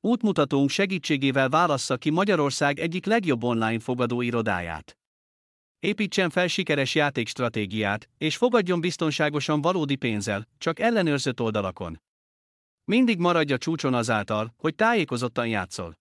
Útmutatónk segítségével válassza ki Magyarország egyik legjobb online fogadó irodáját. Építsen fel sikeres játékstratégiát, és fogadjon biztonságosan valódi pénzzel, csak ellenőrzött oldalakon. Mindig maradj a csúcson azáltal, hogy tájékozottan játszol.